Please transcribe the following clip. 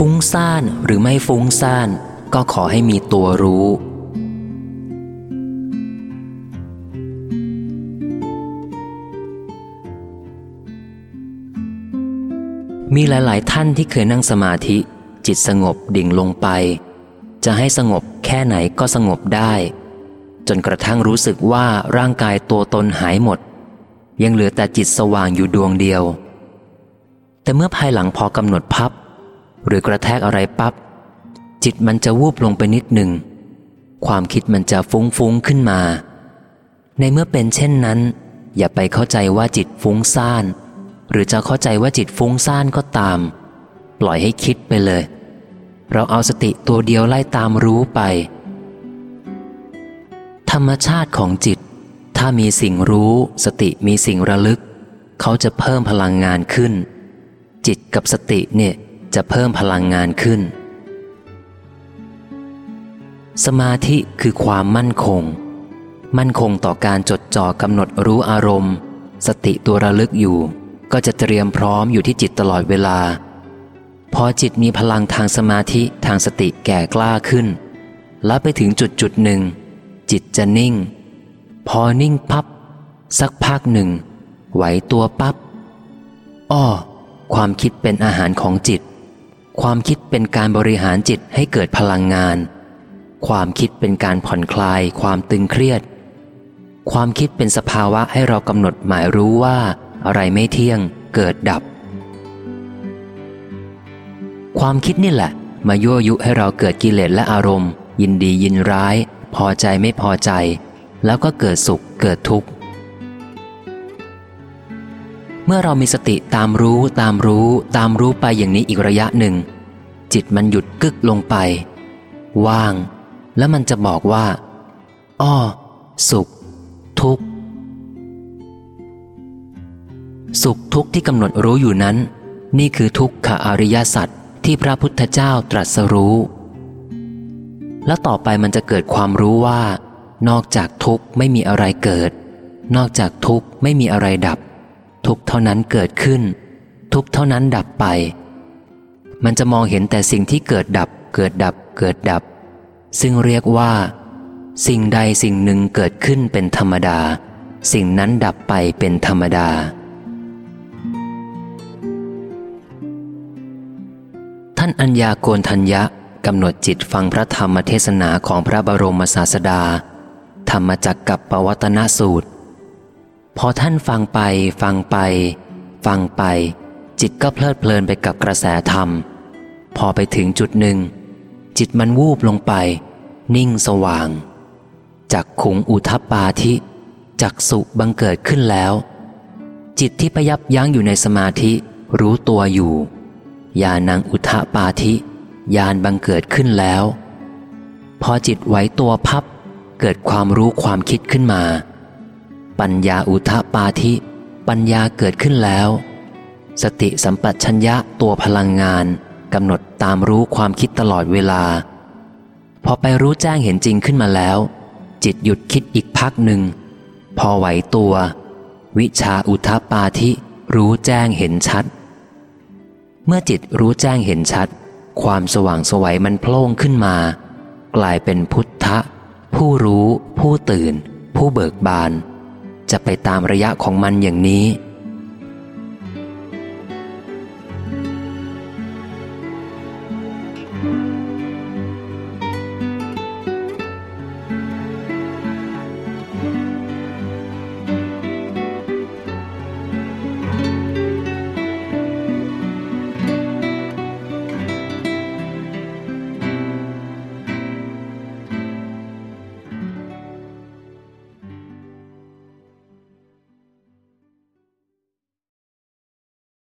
ฟุ้งซ่านหรือไม่ฟุ้งซ่าน ก็ขอให้มีตัวรู้ มีหลาย ๆ ท่านที่เคยนั่งสมาธิ จิตสงบดิ่งลงไป จะให้สงบแค่ไหนก็สงบได้ จนกระทั่งรู้สึกว่าร่างกายตัวตนหายหมด ยังเหลือแต่จิตสว่างอยู่ดวงเดียว แต่เมื่อภายหลังพอกำหนดพับ หรือกระแทกอะไรปับ๊บจิตมันจะวูบลงไปนิดหนึ่ง ความคิดมันจะฟุ้งฟุ้งขึ้นมา ในเมื่อเป็นเช่นนั้น อย่าไปเข้าใจว่าจิตฟุ้งซ่าน หรือจะเข้าใจว่าจิตฟุ้งซ่านก็ตาม ปล่อยให้คิดไปเลย เราเอาสติตัวเดียวไล่ตามรู้ไป ธรรมชาติของจิต ถ้ามีสิ่งรู้ สติมีสิ่งระลึก เขาจะเพิ่มพลังงานขึ้น จิตกับสติเนี่ย จะเพิ่มพลังงานขึ้น สมาธิคือความมั่นคง มั่นคงต่อการจดจ่อกำหนดรู้อารมณ์ สติตัวระลึกอยู่ ก็จะเตรียมพร้อมอยู่ที่จิตตลอดเวลา พอจิตมีพลังทางสมาธิทางสติแก่กล้าขึ้น แล้วไปถึงจุดจุดหนึ่ง จิตจะนิ่ง พอนิ่งพับ สักพักหนึ่งไหวตัวปับ๊บ อ้อ ความคิดเป็นอาหารของจิต ความคิดเป็นการบริหารจิตให้เกิดพลังงาน ความคิดเป็นการผ่อนคลาย ความตึงเครียด ความคิดเป็นสภาวะให้เรากำหนดหมายรู้ว่า อะไรไม่เที่ยง เกิดดับ ความคิดนี่แหละ มายั่วยุให้เราเกิดกิเลสและอารมณ์ ยินดียินร้าย พอใจไม่พอใจ แล้วก็เกิดสุขเกิดทุกข์ เมื่อเรามีสติตามรู้ตามรู้ตามรู้ไปอย่างนี้อีกระยะหนึ่ง จิตมันหยุดกึกลงไป ว่าง แล้วมันจะบอกว่า อ้อ สุข ทุกข์ สุขทุกข์ที่กำหนดรู้อยู่นั้น นี่คือทุกขอริยสัจที่พระพุทธเจ้าตรัสรู้ แล้วต่อไปมันจะเกิดความรู้ว่า นอกจากทุกข์ไม่มีอะไรเกิด นอกจากทุกข์ไม่มีอะไรดับ ทุกเท่านั้นเกิดขึ้น ทุกเท่านั้นดับไป มันจะมองเห็นแต่สิ่งที่เกิดดับ เกิดดับ เกิดดับ ซึ่งเรียกว่า สิ่งใดสิ่งหนึ่งเกิดขึ้นเป็นธรรมดา สิ่งนั้นดับไปเป็นธรรมดาท่านอัญญาโกนทัญญะกำหนดจิตฟังพระธรรมเทศนาของพระบรมศาสดา ธรรมจักกับปวัตนสูตร พอท่านฟังไป ฟังไป ฟังไป จิตก็เพลิดเพลินไปกับกระแสธรรม พอไปถึงจุดหนึ่ง จิตมันวูบลงไป นิ่งสว่างจักขุงอุทัปปาธิจักสุบังเกิดขึ้นแล้ว จิตที่พยับยั้งอยู่ในสมาธิรู้ตัวอยู่ญาณังอุทปาธิญาณบังเกิดขึ้นแล้ว พอจิตไหวตัวพับเกิดความรู้ความคิดขึ้นมา ปัญญาอุทปาธิ ปัญญาเกิดขึ้นแล้ว สติสัมปชัญญะตัวพลังงานกำหนดตามรู้ความคิดตลอดเวลา พอไปรู้แจ้งเห็นจริงขึ้นมาแล้ว จิตหยุดคิดอีกพักหนึ่ง พอไหวตัว วิชาอุทปาธิ รู้แจ้งเห็นชัด เมื่อจิตรู้แจ้งเห็นชัด ความสว่างสวัยมันโพล่งขึ้นมา กลายเป็นพุทธะ ผู้รู้ ผู้ตื่น ผู้เบิกบาน จะไปตามระยะของมันอย่างนี้